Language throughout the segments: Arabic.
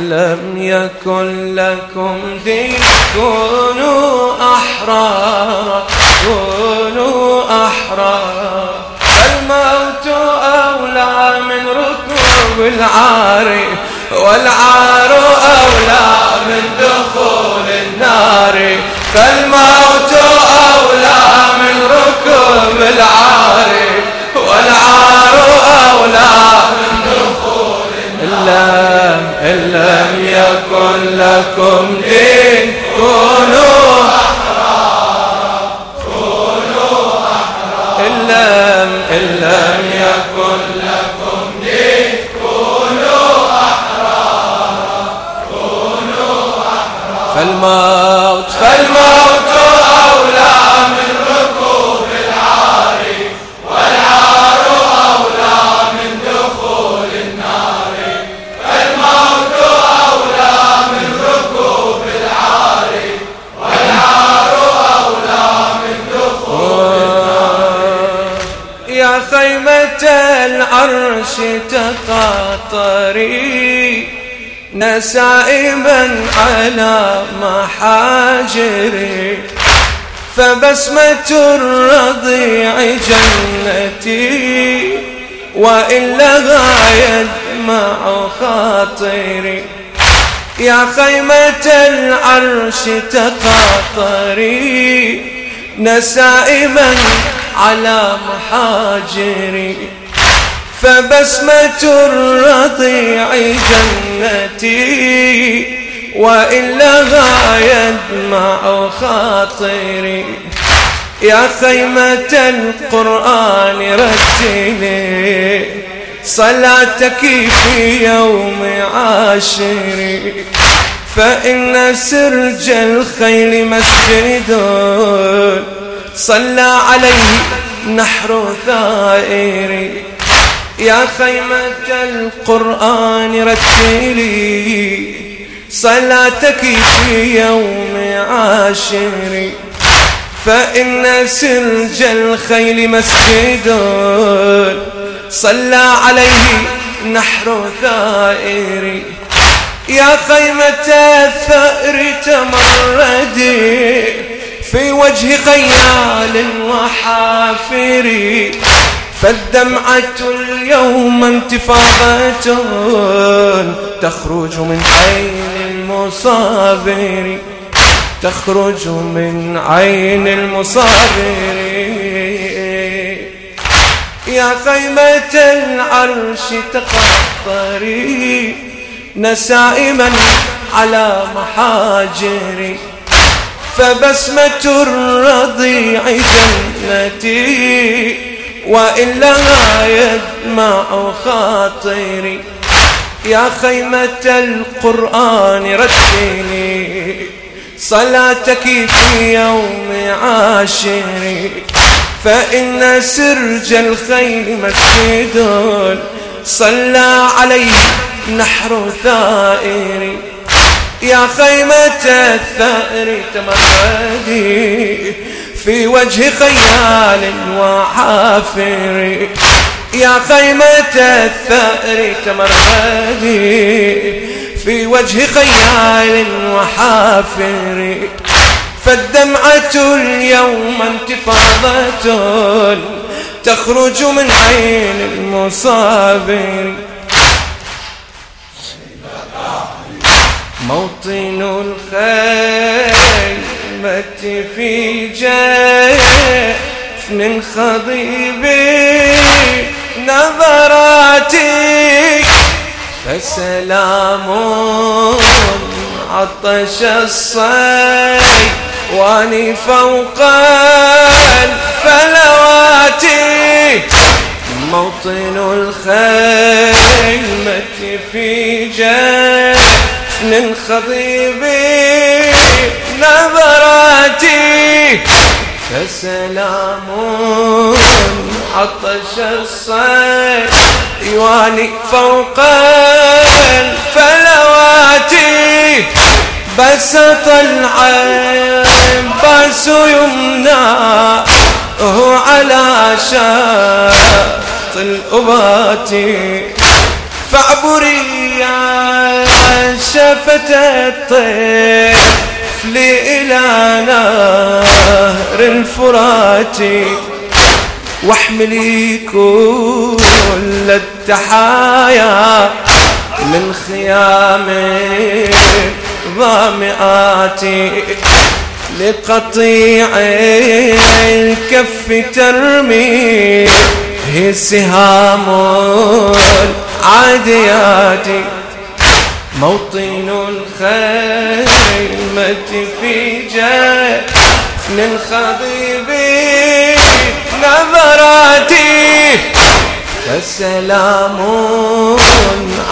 لم يكن لكم دين. كونوا أحرار كونوا أحرار الموت أولى من ركوب العار والعار أولى من دخول النار. فالموت أولى من ركوب العار والعار أولى من دخول النار. إن لم يكن لكم دين كونوا أحرار. كونوا أحرار إن لم إن لم يكن لكم دين كونوا أحرار. كونوا أحرار. فالموت فالموت تقاطري نسائما على محاجري. فبسمة الرضيع جنتي وإلا يدمع خاطري. يا خيمة العرش تقاطري نسائما على محاجري. فبسمة الرضيع جنتي وإلا يدمع خاطري. يا خيمة القرآن رتلي صلاتك في يوم عاشري. فإن سرج الخيل مسجد صلى عليه نحر ثائري. يا خيمة القرآن رتلي صلاتك في يوم عاشري فإن سرج الخيل مسجد صلى عليه نحر ثائري يا خيمة الثأر تمردي في وجه خيال وحافري فالدمعة اليوم انتفاضة تخرج من عين المصابر تخرج من عين المصابر. يا خيمة العرش تقطري نسائما على محاجري فبسمة الرضيع جنتي وإلا يدمع خاطري. يا خيمة القرآن رتلي صلاتك في يوم عاشري فإن سرج الخيل مسجد صلى عليه نحر ثائري يا خيمة الثائر تمردي في وجه خيال وحافر. يا خيمة الثأر تمردي في وجه خيال وحافر. فالدمعة اليوم انتفاضة تخرج من عين المصابر. موطن الخيمة في جفن خضيب نظراتي فسلام عطش الصيوان فوق الفلوات موطن الخيمة في جفن خضيب فسلام. عطش الصيوان فوق الفلوات. بسط العباس يمنى. هو على شاط الأبات فاعبري يا شفت الطفل إلى نهر الفرات واحملي كل التحايا من خيام ظامئاتي لقطيع الكف ترمي هي سهام العاديات. موطن الخيمة في جفن الخضيب نظراتي. فسلام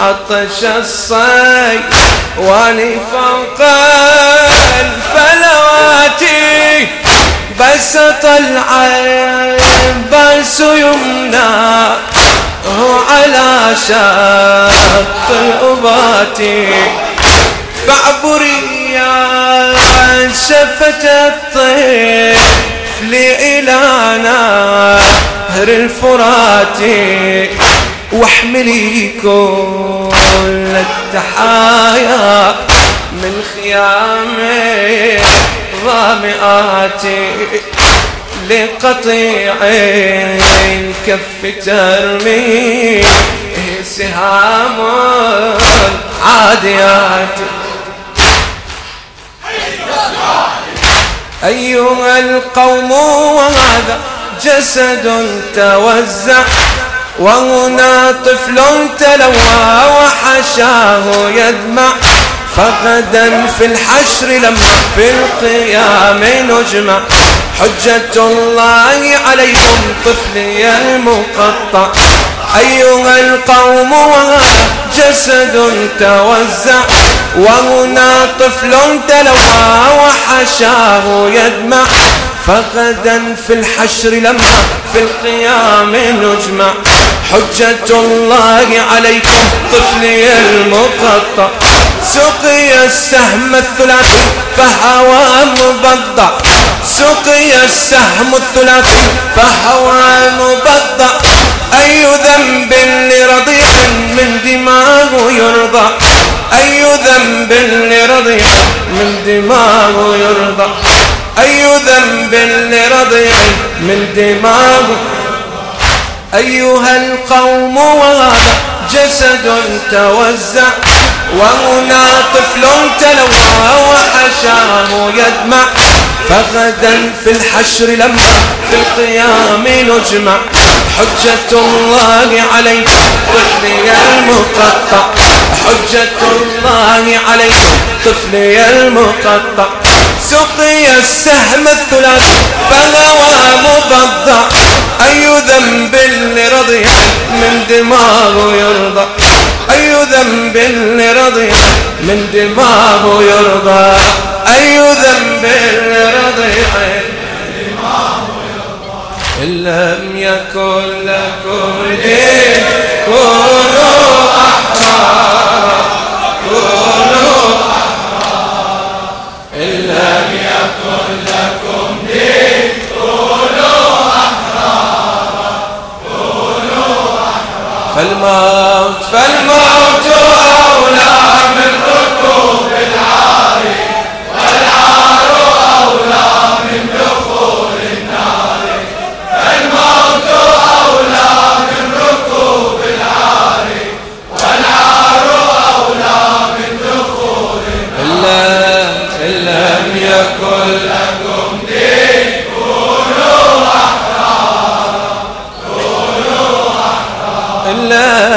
عطش الصي ولفوق الفلوات. بسط العباس يمنى على شط الأبات فاعبري يا شفة الطفل إلى نهر الفرات واحملي كل التحايا من خيام ظامئات لقطيع الكف ترمي. سهام عاديات. أيها القوم وهذا جسد توزع وهنا طفل تلوى وحشاه يدمع. فغدا في الحشر لما في القيام نجمع. حجة الله عليكم طفلي المقطع. أيها القوم وهذا جسد توزع وهنا طفل تلوى وحشاه يدمع. فغدا في الحشر لما في القيام نجمع. حجة الله عليكم طفلي المقطع. سقي السهم الثلاثي فهوى مبضع. سقي السهم الثلاثي فهوى مبضع. أي ذنب لرضيع من دماغ يرضى. أي ذنب لرضيع من دماغ يرضى. أي ذنب لرضيع من دماغ أيها القوم وهذا جسد توزع. وهنا طفل تلوى وحشاه يدمع. فغدا في الحشر لما في القيام نجمع. حجة الله عليكم طفلي المقطع. حجة الله عليكم طفلي المقطع. سقي السهم الثلاث فهوى مبضع. أي ذنب لرضي من دماغ يرضى؟ أي ذنب لرضي من دماغ يرضى؟ أي ذنب لرضي إن لم يكن لكم دين كونوا أحرار كونوا أحرار إن لم يكن لكم دين كونوا أحرار كونوا أحرار فالموت فالموت أحرار